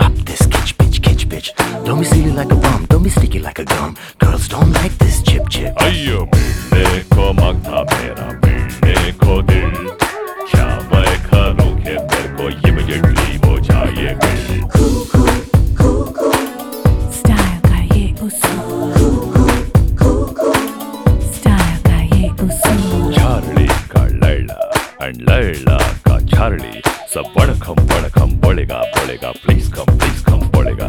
Stop this kitch, bitch, kitch, bitch. Don't be silly like a bomb, don't be sticky like a gum. Girls don't like this chip, chip. Ayo, birleko makta bera, birleko dil. ko karo ke berko yeme yekli bo jaye bil. Style ka ye usul. Style ka ye usul. Charlie ka Laila and Laila ka Charlie. Sabadkham badkham बोलेगा पड़ेगा please come please कम पड़ेगा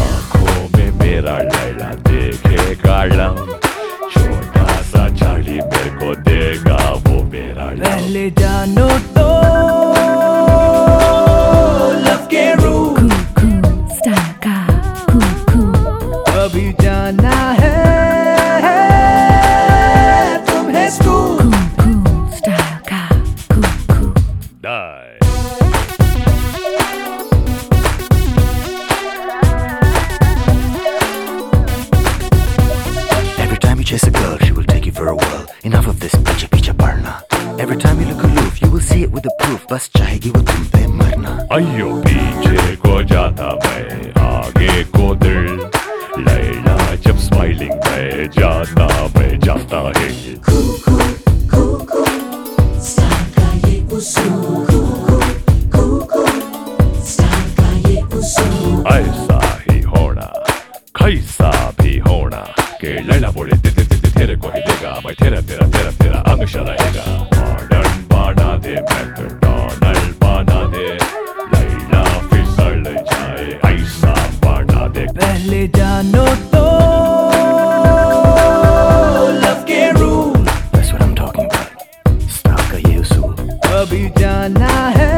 आँखों में मेरा लैला देखेगा long girl, she will take you for a whirl. Enough of this picha picha parna. Every time you look aloof, you will see it with the proof. बस चाहेगी वो तुम पे मरना. अयो पीछे को जाता मैं आगे को दिल लैला जब स्माइलिंग में जाना मैं जाता है ऐसा ही होना कैसा भी होना कि ते, ते, ते, ते, तेरे को ही देगा मैं तेरा तेरा तेरा तेरा अंग रहेगा मॉडर्न बना दे मैकडॉनल्ड बना दे लैला फिसल जाए ऐसा बना दे पहले जानो तो लव के rule That's what I'm talking about. Style का ये उसूल. अभी जाना है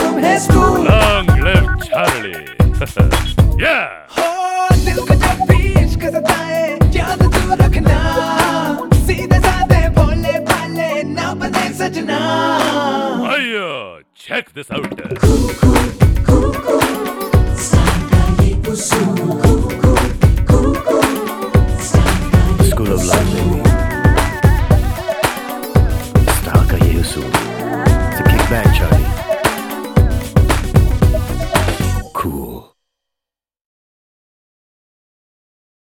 तुम्हें school Long live Charlie! yeah! అయ్యో చెక్ దిస్ అవుట్